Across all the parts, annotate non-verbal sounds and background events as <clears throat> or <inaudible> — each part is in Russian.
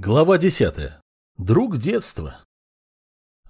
Глава десятая. Друг детства.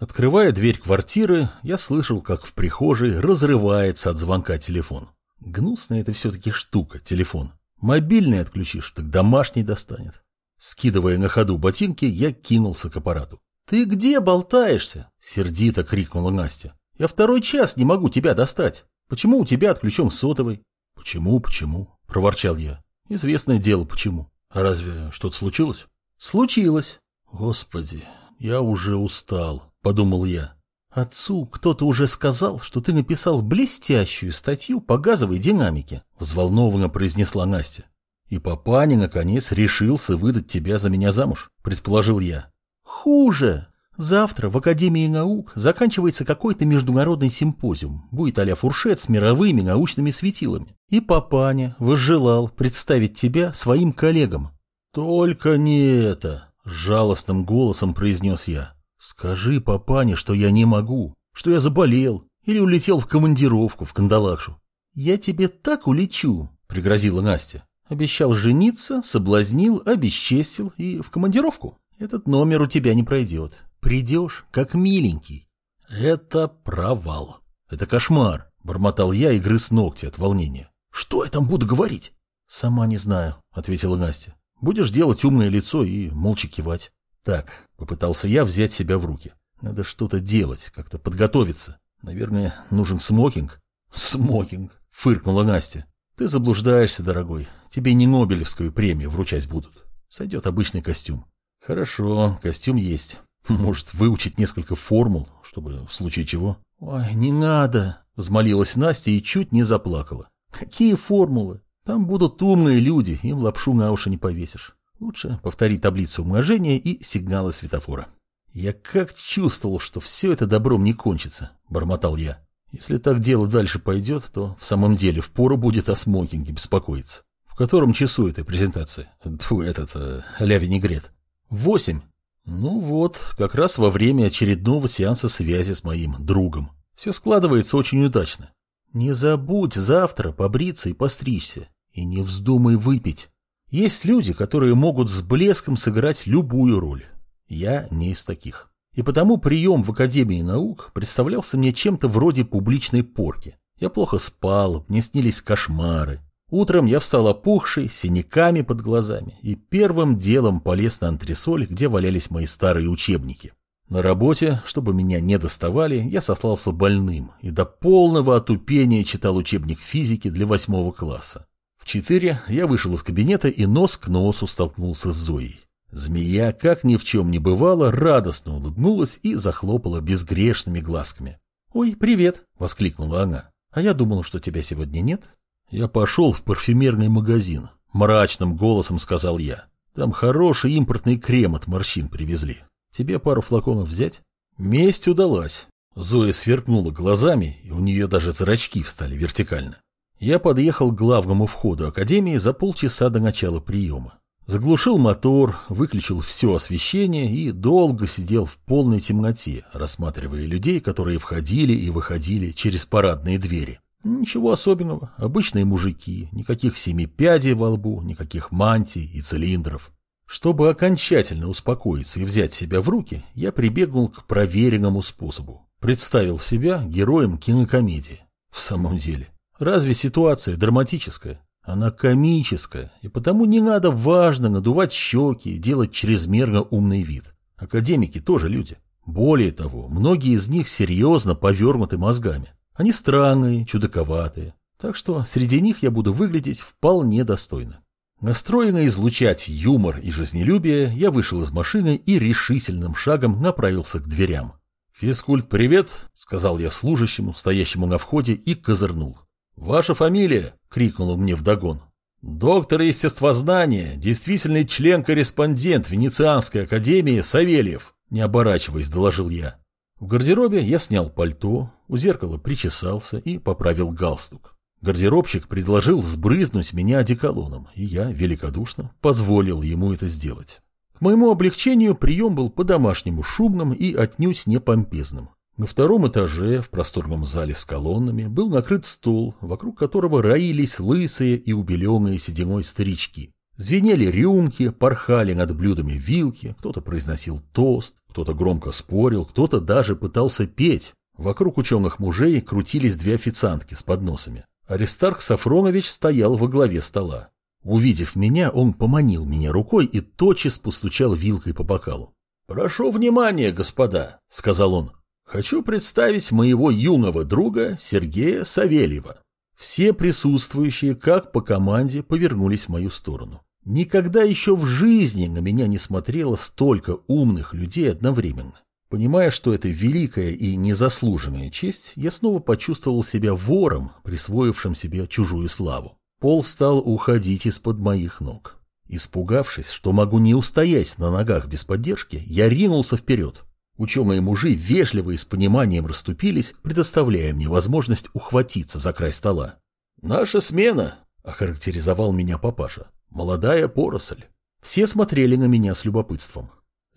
Открывая дверь квартиры, я слышал, как в прихожей разрывается от звонка телефон. Гнусная это все-таки штука, телефон. Мобильный отключишь, так домашний достанет. Скидывая на ходу ботинки, я кинулся к аппарату. «Ты где болтаешься?» — сердито крикнула Настя. «Я второй час не могу тебя достать. Почему у тебя отключен сотовый?» «Почему, почему?» — проворчал я. «Известное дело, почему. А разве что-то случилось?» Случилось. Господи, я уже устал, подумал я. Отцу кто-то уже сказал, что ты написал блестящую статью по газовой динамике, взволнованно произнесла Настя. И папаня, наконец, решился выдать тебя за меня замуж, предположил я. Хуже. Завтра в Академии наук заканчивается какой-то международный симпозиум, будет а фуршет с мировыми научными светилами. И папаня возжелал представить тебя своим коллегам, «Только не это!» — жалостным голосом произнес я. «Скажи папане, что я не могу, что я заболел или улетел в командировку в Кандалакшу». «Я тебе так улечу», — пригрозила Настя. Обещал жениться, соблазнил, обесчестил и в командировку. Этот номер у тебя не пройдет. Придешь, как миленький. Это провал. Это кошмар, бормотал я и грыз ногти от волнения. Что я там буду говорить? Сама не знаю, ответила Настя. Будешь делать умное лицо и молча кивать. Так, попытался я взять себя в руки. Надо что-то делать, как-то подготовиться. Наверное, нужен смокинг. Смокинг, фыркнула Настя. Ты заблуждаешься, дорогой. Тебе не Нобелевскую премию вручать будут. Сойдет обычный костюм. Хорошо, костюм есть. Может, выучить несколько формул, чтобы в случае чего? Ой, не надо, взмолилась Настя и чуть не заплакала. Какие формулы? Там будут умные люди, им лапшу на уши не повесишь. Лучше повтори таблицу умножения и сигналы светофора. Я как чувствовал, что все это добром не кончится, бормотал я. Если так дело дальше пойдет, то в самом деле впору будет о смокинге беспокоиться. В котором часу эта презентация? Тьфу, этот, э, ля. Восемь. Ну вот, как раз во время очередного сеанса связи с моим другом. Все складывается очень удачно. Не забудь завтра побриться и постричься. И не вздумай выпить. Есть люди, которые могут с блеском сыграть любую роль. Я не из таких. И потому прием в Академии наук представлялся мне чем-то вроде публичной порки. Я плохо спал, мне снились кошмары. Утром я встал опухший, синяками под глазами, и первым делом полез на антресоль, где валялись мои старые учебники. На работе, чтобы меня не доставали, я сослался больным и до полного отупения читал учебник физики для восьмого класса четыре я вышел из кабинета и нос к носу столкнулся с Зоей. Змея, как ни в чем не бывало, радостно улыбнулась и захлопала безгрешными глазками. «Ой, привет!» — воскликнула она. «А я думала, что тебя сегодня нет». «Я пошел в парфюмерный магазин», — мрачным голосом сказал я. «Там хороший импортный крем от морщин привезли. Тебе пару флаконов взять?» Месть удалась. Зоя сверкнула глазами, и у нее даже зрачки встали вертикально. Я подъехал к главному входу академии за полчаса до начала приема. Заглушил мотор, выключил все освещение и долго сидел в полной темноте, рассматривая людей, которые входили и выходили через парадные двери. Ничего особенного, обычные мужики, никаких семи пядей во лбу, никаких мантий и цилиндров. Чтобы окончательно успокоиться и взять себя в руки, я прибегнул к проверенному способу. Представил себя героем кинокомедии. В самом деле, Разве ситуация драматическая? Она комическая, и потому не надо важно надувать щеки и делать чрезмерно умный вид. Академики тоже люди. Более того, многие из них серьезно повернуты мозгами. Они странные, чудаковатые. Так что среди них я буду выглядеть вполне достойно. Настроенный излучать юмор и жизнелюбие, я вышел из машины и решительным шагом направился к дверям. «Физкульт, привет!» — сказал я служащему, стоящему на входе, и козырнул. «Ваша фамилия?» — крикнул мне вдогон. «Доктор естествознания, действительный член-корреспондент Венецианской академии Савельев», не оборачиваясь, доложил я. В гардеробе я снял пальто, у зеркала причесался и поправил галстук. Гардеробщик предложил сбрызнуть меня одеколоном, и я великодушно позволил ему это сделать. К моему облегчению прием был по-домашнему шумным и отнюдь не помпезным. На втором этаже, в просторном зале с колоннами, был накрыт стол, вокруг которого роились лысые и убеленные сединой старички. Звенели рюмки, порхали над блюдами вилки, кто-то произносил тост, кто-то громко спорил, кто-то даже пытался петь. Вокруг ученых мужей крутились две официантки с подносами. Аристарх Сафронович стоял во главе стола. Увидев меня, он поманил меня рукой и тотчас постучал вилкой по бокалу. «Прошу внимания, господа», — сказал он. «Хочу представить моего юного друга Сергея Савельева». Все присутствующие, как по команде, повернулись в мою сторону. Никогда еще в жизни на меня не смотрело столько умных людей одновременно. Понимая, что это великая и незаслуженная честь, я снова почувствовал себя вором, присвоившим себе чужую славу. Пол стал уходить из-под моих ног. Испугавшись, что могу не устоять на ногах без поддержки, я ринулся вперед. Ученые мужи вежливо и с пониманием расступились, предоставляя мне возможность ухватиться за край стола. «Наша смена», — охарактеризовал меня папаша. «Молодая поросль». Все смотрели на меня с любопытством.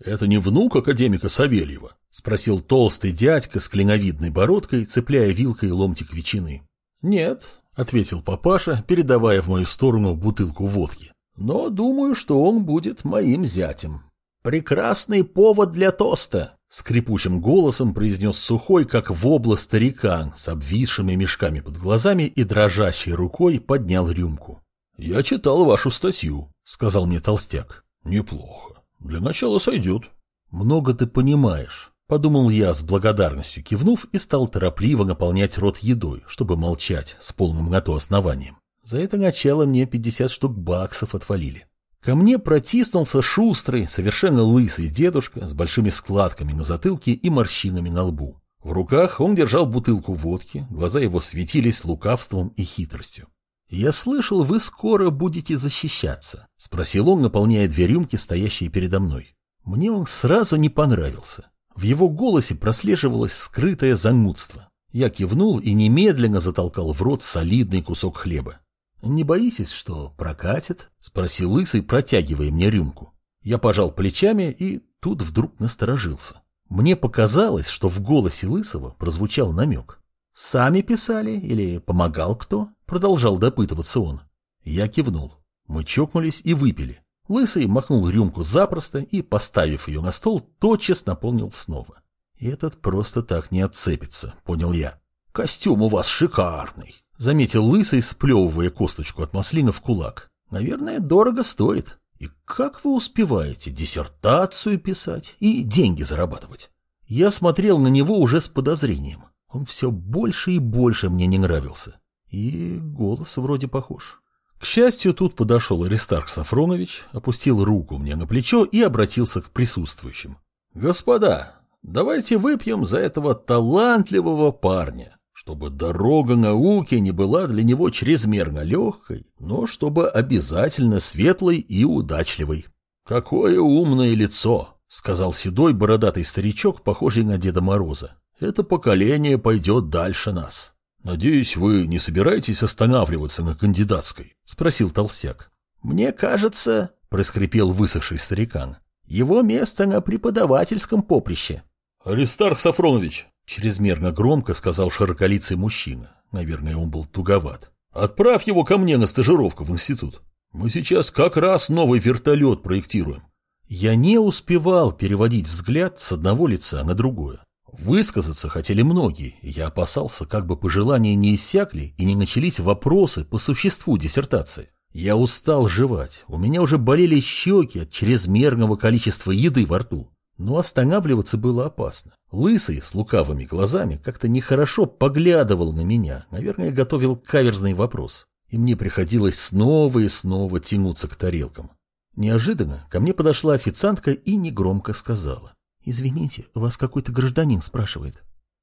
«Это не внук академика Савельева?» — спросил толстый дядька с клиновидной бородкой, цепляя вилкой ломтик ветчины. «Нет», — ответил папаша, передавая в мою сторону бутылку водки. «Но думаю, что он будет моим зятем». «Прекрасный повод для тоста», — скрипучим голосом произнес сухой, как вобла старикан, с обвисшими мешками под глазами и дрожащей рукой поднял рюмку. «Я читал вашу статью», — сказал мне толстяк. «Неплохо. Для начала сойдет. Много ты понимаешь. Подумал я с благодарностью, кивнув, и стал торопливо наполнять рот едой, чтобы молчать с полным на то основанием. За это начало мне 50 штук баксов отвалили. Ко мне протиснулся шустрый, совершенно лысый дедушка с большими складками на затылке и морщинами на лбу. В руках он держал бутылку водки, глаза его светились лукавством и хитростью. «Я слышал, вы скоро будете защищаться», — спросил он, наполняя две рюмки, стоящие передо мной. Мне он сразу не понравился. В его голосе прослеживалось скрытое занудство. Я кивнул и немедленно затолкал в рот солидный кусок хлеба. «Не боитесь, что прокатит?» — спросил Лысый, протягивая мне рюмку. Я пожал плечами и тут вдруг насторожился. Мне показалось, что в голосе Лысого прозвучал намек. «Сами писали или помогал кто?» — продолжал допытываться он. Я кивнул. Мы чокнулись и выпили. Лысый махнул рюмку запросто и, поставив ее на стол, тотчас наполнил снова. «Этот просто так не отцепится», — понял я. «Костюм у вас шикарный», — заметил Лысый, сплевывая косточку от маслина в кулак. «Наверное, дорого стоит. И как вы успеваете диссертацию писать и деньги зарабатывать?» Я смотрел на него уже с подозрением. Он все больше и больше мне не нравился. И голос вроде похож. К счастью, тут подошел Аристарх Сафронович, опустил руку мне на плечо и обратился к присутствующим. «Господа, давайте выпьем за этого талантливого парня, чтобы дорога науки не была для него чрезмерно легкой, но чтобы обязательно светлой и удачливой». «Какое умное лицо!» — сказал седой бородатый старичок, похожий на Деда Мороза. Это поколение пойдет дальше нас. Надеюсь, вы не собираетесь останавливаться на кандидатской? Спросил толстяк. Мне кажется, проскрипел высохший старикан, его место на преподавательском поприще. Аристарх Сафронович, чрезмерно громко сказал широколицый мужчина. Наверное, он был туговат. Отправь его ко мне на стажировку в институт. Мы сейчас как раз новый вертолет проектируем. Я не успевал переводить взгляд с одного лица на другое. Высказаться хотели многие, я опасался, как бы пожелания не иссякли и не начались вопросы по существу диссертации. Я устал жевать, у меня уже болели щеки от чрезмерного количества еды во рту. Но останавливаться было опасно. Лысый, с лукавыми глазами, как-то нехорошо поглядывал на меня, наверное, готовил каверзный вопрос. И мне приходилось снова и снова тянуться к тарелкам. Неожиданно ко мне подошла официантка и негромко сказала. «Извините, вас какой-то гражданин спрашивает».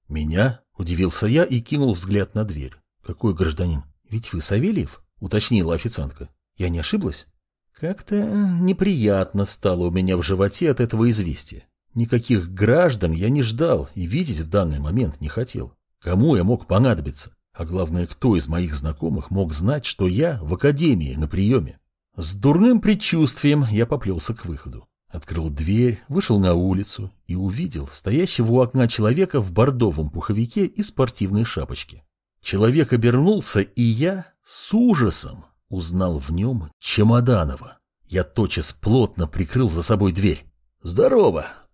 «Меня?» – удивился я и кинул взгляд на дверь. «Какой гражданин? Ведь вы Савельев?» – уточнила официантка. «Я не ошиблась?» Как-то неприятно стало у меня в животе от этого известия. Никаких граждан я не ждал и видеть в данный момент не хотел. Кому я мог понадобиться? А главное, кто из моих знакомых мог знать, что я в академии на приеме? С дурным предчувствием я поплелся к выходу. Открыл дверь, вышел на улицу и увидел стоящего у окна человека в бордовом пуховике и спортивной шапочке. Человек обернулся, и я с ужасом узнал в нем Чемоданова. Я тотчас плотно прикрыл за собой дверь. «Здорово!» —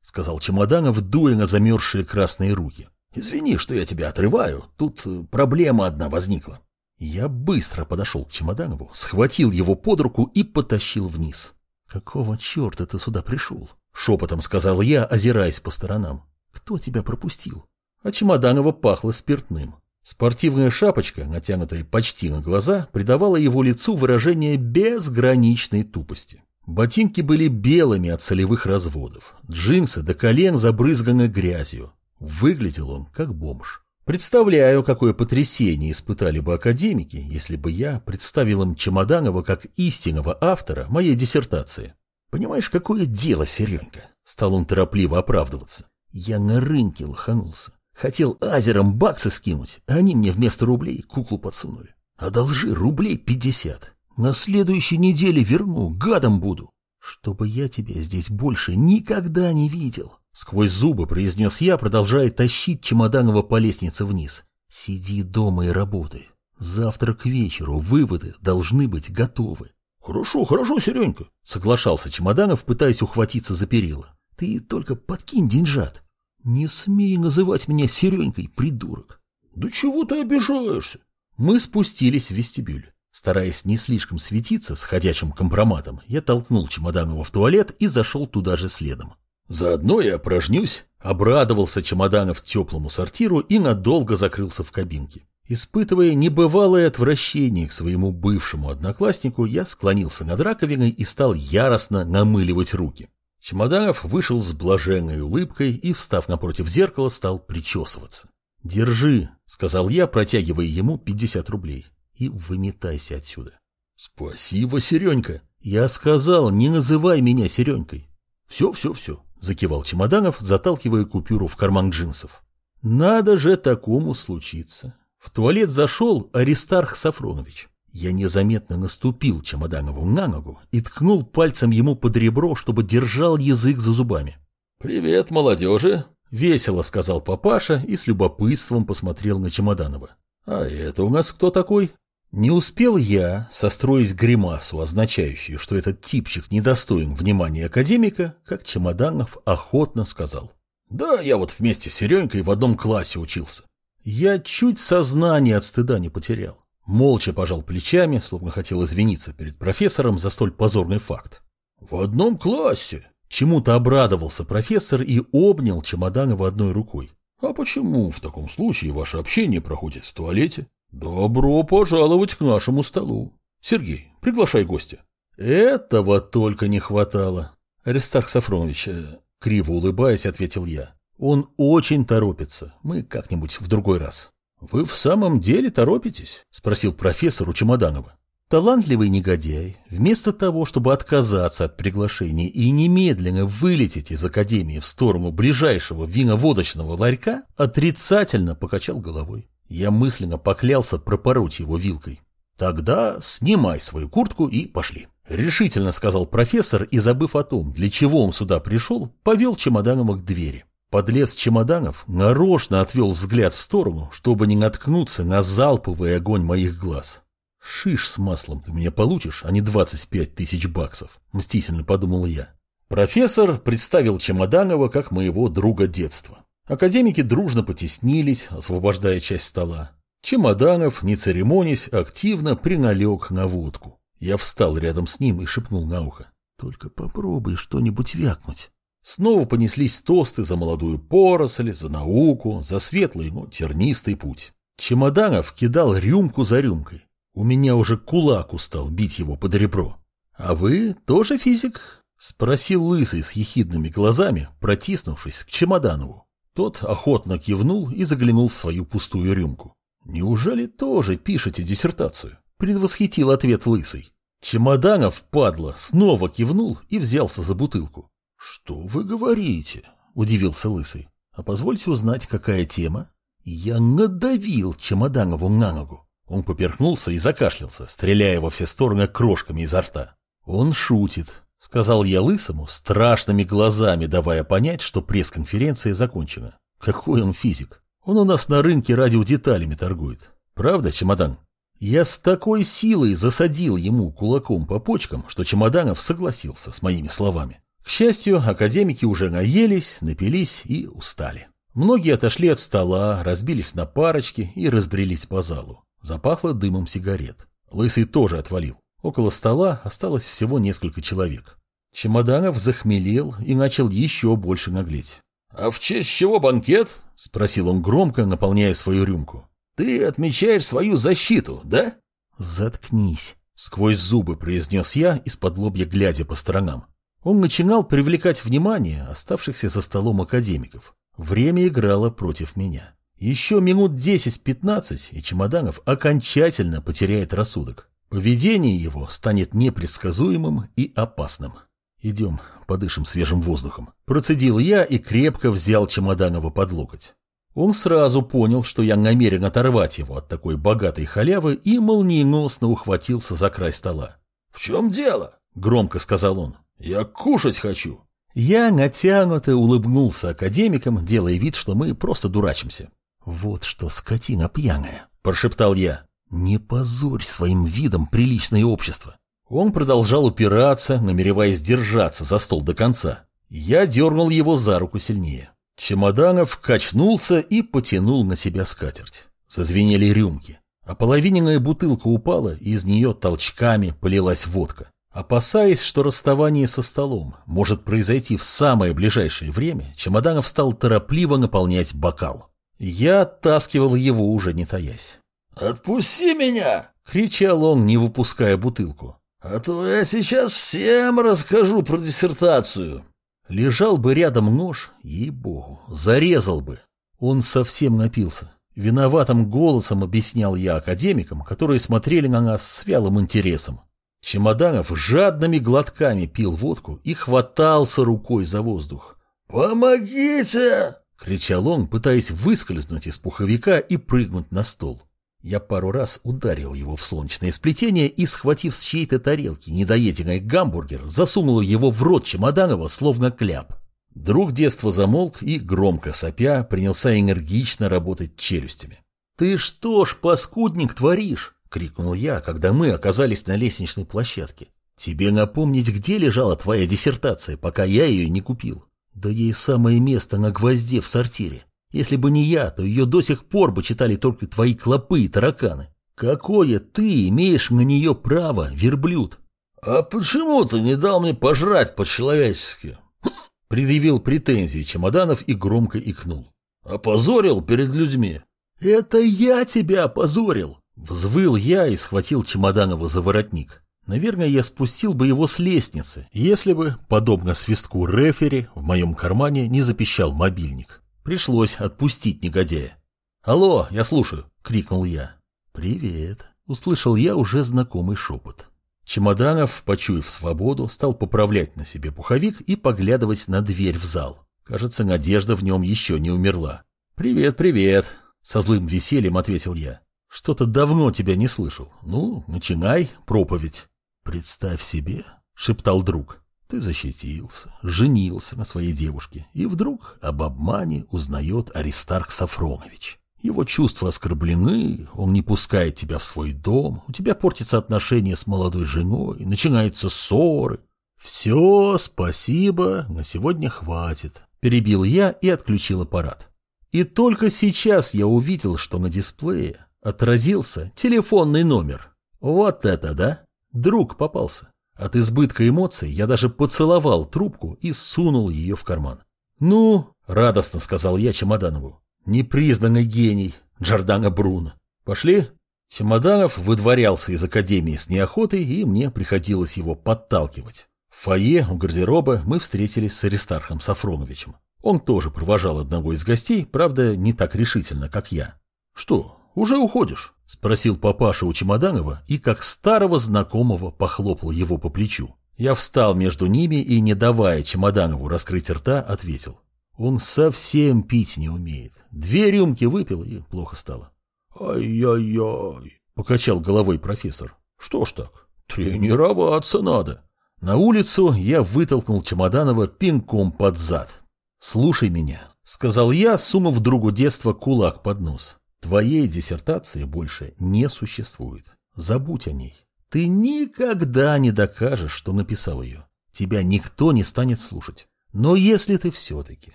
сказал Чемоданов, дуя на замерзшие красные руки. «Извини, что я тебя отрываю. Тут э, проблема одна возникла». Я быстро подошел к Чемоданову, схватил его под руку и потащил вниз. «Какого черта ты сюда пришел?» — шепотом сказал я, озираясь по сторонам. «Кто тебя пропустил?» А Чемоданова пахло спиртным. Спортивная шапочка, натянутая почти на глаза, придавала его лицу выражение безграничной тупости. Ботинки были белыми от солевых разводов, джинсы до колен забрызганы грязью. Выглядел он как бомж. Представляю, какое потрясение испытали бы академики, если бы я представил им Чемоданова как истинного автора моей диссертации. Понимаешь, какое дело, Серенька? Стал он торопливо оправдываться. Я на рынке лоханулся. Хотел азером баксы скинуть, а они мне вместо рублей куклу подсунули. Одолжи рублей пятьдесят. На следующей неделе верну, гадом буду. Чтобы я тебя здесь больше никогда не видел. Сквозь зубы произнес я, продолжая тащить Чемоданова по лестнице вниз. Сиди дома и работай. Завтра к вечеру выводы должны быть готовы. Хорошо, хорошо, Серенька, соглашался Чемоданов, пытаясь ухватиться за перила. Ты только подкинь деньжат. «Не смей называть меня Серенькой, придурок!» «Да чего ты обижаешься?» Мы спустились в вестибюль. Стараясь не слишком светиться с ходячим компроматом, я толкнул Чемоданова в туалет и зашел туда же следом. Заодно я опорожнюсь, обрадовался Чемоданов теплому сортиру и надолго закрылся в кабинке. Испытывая небывалое отвращение к своему бывшему однокласснику, я склонился над раковиной и стал яростно намыливать руки. Чемоданов вышел с блаженной улыбкой и, встав напротив зеркала, стал причесываться. «Держи», — сказал я, протягивая ему 50 рублей, — «и выметайся отсюда». «Спасибо, Серенька». «Я сказал, не называй меня Серенькой». «Все, все, все», — закивал Чемоданов, заталкивая купюру в карман джинсов. «Надо же такому случиться». В туалет зашел Аристарх Сафронович. Я незаметно наступил Чемоданову на ногу и ткнул пальцем ему под ребро, чтобы держал язык за зубами. «Привет, молодежи!» — весело сказал папаша и с любопытством посмотрел на Чемоданова. «А это у нас кто такой?» Не успел я состроить гримасу, означающую, что этот типчик недостоин внимания академика, как Чемоданов охотно сказал. «Да, я вот вместе с Серенькой в одном классе учился. Я чуть сознание от стыда не потерял. Молча пожал плечами, словно хотел извиниться перед профессором за столь позорный факт. «В одном классе!» Чему-то обрадовался профессор и обнял Чемоданова одной рукой. «А почему в таком случае ваше общение проходит в туалете? Добро пожаловать к нашему столу. Сергей, приглашай гостя». «Этого только не хватало». Аристарх Сафронович, э, криво улыбаясь, ответил я. «Он очень торопится. Мы как-нибудь в другой раз». «Вы в самом деле торопитесь?» – спросил профессор у Чемоданова. Талантливый негодяй, вместо того, чтобы отказаться от приглашения и немедленно вылететь из академии в сторону ближайшего виноводочного ларька, отрицательно покачал головой. Я мысленно поклялся пропороть его вилкой. «Тогда снимай свою куртку и пошли», — решительно сказал профессор и, забыв о том, для чего он сюда пришел, повел Чемоданова к двери. Подлец чемоданов нарочно отвел взгляд в сторону, чтобы не наткнуться на залповый огонь моих глаз. «Шиш с маслом ты меня получишь, а не 25 тысяч баксов», — мстительно подумал я. Профессор представил Чемоданова как моего друга детства. Академики дружно потеснились, освобождая часть стола. Чемоданов, не церемонясь, активно приналег на водку. Я встал рядом с ним и шепнул на ухо. «Только попробуй что-нибудь вякнуть». Снова понеслись тосты за молодую поросль, за науку, за светлый, но тернистый путь. Чемоданов кидал рюмку за рюмкой. У меня уже кулак устал бить его под ребро. «А вы тоже физик?» — спросил Лысый с ехидными глазами, протиснувшись к Чемоданову. Тот охотно кивнул и заглянул в свою пустую рюмку. «Неужели тоже пишете диссертацию?» — предвосхитил ответ Лысый. Чемоданов, падла, снова кивнул и взялся за бутылку. «Что вы говорите?» – удивился Лысый. «А позвольте узнать, какая тема?» «Я надавил Чемоданову на ногу». Он поперхнулся и закашлялся, стреляя во все стороны крошками изо рта. «Он шутит», — сказал я Лысому, страшными глазами давая понять, что пресс-конференция закончена. «Какой он физик? Он у нас на рынке радиодеталями торгует. Правда, чемодан?» Я с такой силой засадил ему кулаком по почкам, что Чемоданов согласился с моими словами. К счастью, академики уже наелись, напились и устали. Многие отошли от стола, разбились на парочки и разбрелись по залу. Запахло дымом сигарет. Лысый тоже отвалил. Около стола осталось всего несколько человек. Чемоданов захмелел и начал еще больше наглеть. «А в честь чего банкет?» — спросил он громко, наполняя свою рюмку. «Ты отмечаешь свою защиту, да?» «Заткнись», — сквозь зубы произнес я, из-под лобья глядя по сторонам. Он начинал привлекать внимание оставшихся за столом академиков. Время играло против меня. Еще минут 10-15, и Чемоданов окончательно потеряет рассудок. Поведение его станет непредсказуемым и опасным. Идем, подышим свежим воздухом. Процедил я и крепко взял Чемоданова под локоть. Он сразу понял, что я намерен оторвать его от такой богатой халявы и молниеносно ухватился за край стола. «В чем дело?» — громко сказал он. «Я кушать хочу». Я натянуто улыбнулся академикам, делая вид, что мы просто дурачимся. «Вот что скотина пьяная», — прошептал я. «Не позорь своим видом приличное общество». Он продолжал упираться, намереваясь держаться за стол до конца. Я дернул его за руку сильнее. Чемоданов качнулся и потянул на себя скатерть. Зазвенели рюмки. Ополовиненная бутылка упала, и из нее толчками полилась водка. Опасаясь, что расставание со столом может произойти в самое ближайшее время, Чемоданов стал торопливо наполнять бокал. Я оттаскивал его, уже не таясь. «Отпусти меня!» — кричал он, не выпуская бутылку. «А то я сейчас всем расскажу про диссертацию!» Лежал бы рядом нож, ей-богу, зарезал бы. Он совсем напился. Виноватым голосом объяснял я академикам, которые смотрели на нас с вялым интересом. Чемоданов жадными глотками пил водку и хватался рукой за воздух. «Помогите!» — кричал он, пытаясь выскользнуть из пуховика и прыгнуть на стол. Я пару раз ударил его в солнечное сплетение и, схватив с чьей-то тарелки недоеденный гамбургер, засунул его в рот Чемоданова, словно кляп. Друг детства замолк и, громко сопя, принялся энергично работать челюстями. «Ты что ж, паскудник, творишь?» — крикнул я, когда мы оказались на лестничной площадке. «Тебе напомнить, где лежала твоя диссертация, пока я ее не купил? Да ей самое место на гвозде в сортире. Если бы не я, то ее до сих пор бы читали только твои клопы и тараканы. Какое ты имеешь на нее право, верблюд?» «А почему ты не дал мне пожрать по-человечески?» <clears throat> Предъявил претензии чемоданов и громко икнул. «Опозорил перед людьми». «Это я тебя опозорил!» Взвыл я и схватил Чемоданова за воротник. Наверное, я спустил бы его с лестницы, если бы, подобно свистку рефери, в моем кармане не запищал мобильник. Пришлось отпустить негодяя. «Алло, я слушаю!» — крикнул я. «Привет!» — услышал я уже знакомый шепот. Чемоданов, почуяв свободу, стал поправлять на себе пуховик и поглядывать на дверь в зал. Кажется, надежда в нем еще не умерла. «Привет, привет!» — со злым весельем ответил я. Что-то давно тебя не слышал. Ну, начинай проповедь. Представь себе, шептал друг. Ты защитился, женился на своей девушке, и вдруг об обмане узнает Аристарх Сафронович. Его чувства оскорблены, он не пускает тебя в свой дом, у тебя портятся отношения с молодой женой, начинаются ссоры. Все, спасибо, на сегодня хватит. Перебил я и отключил аппарат. И только сейчас я увидел, что на дисплее Отразился телефонный номер. Вот это да! Друг попался. От избытка эмоций я даже поцеловал трубку и сунул ее в карман. «Ну», — радостно сказал я Чемоданову, — «непризнанный гений Джордана Бруно. Пошли?» Чемоданов выдворялся из академии с неохотой, и мне приходилось его подталкивать. В фойе у гардероба мы встретились с Аристархом Сафроновичем. Он тоже провожал одного из гостей, правда, не так решительно, как я. «Что, «Уже уходишь?» — спросил папаша у Чемоданова и, как старого знакомого, похлопал его по плечу. Я встал между ними и, не давая Чемоданову раскрыть рта, ответил. Он совсем пить не умеет. Две рюмки выпил и плохо стало. «Ай-яй-яй!» — покачал головой профессор. «Что ж так? Тренироваться надо!» На улицу я вытолкнул Чемоданова пинком под зад. «Слушай меня», — сказал я, сунув другу детства кулак под нос. Твоей диссертации больше не существует. Забудь о ней. Ты никогда не докажешь, что написал ее. Тебя никто не станет слушать. Но если ты все-таки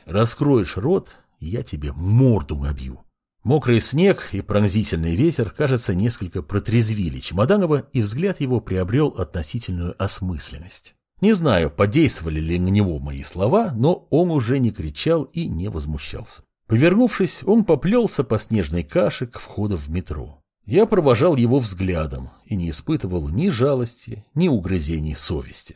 раскроешь рот, я тебе морду набью. Мокрый снег и пронзительный ветер, кажется, несколько протрезвили Чемоданова, и взгляд его приобрел относительную осмысленность. Не знаю, подействовали ли на него мои слова, но он уже не кричал и не возмущался. Повернувшись, он поплелся по снежной каше к входу в метро. Я провожал его взглядом и не испытывал ни жалости, ни угрызений совести.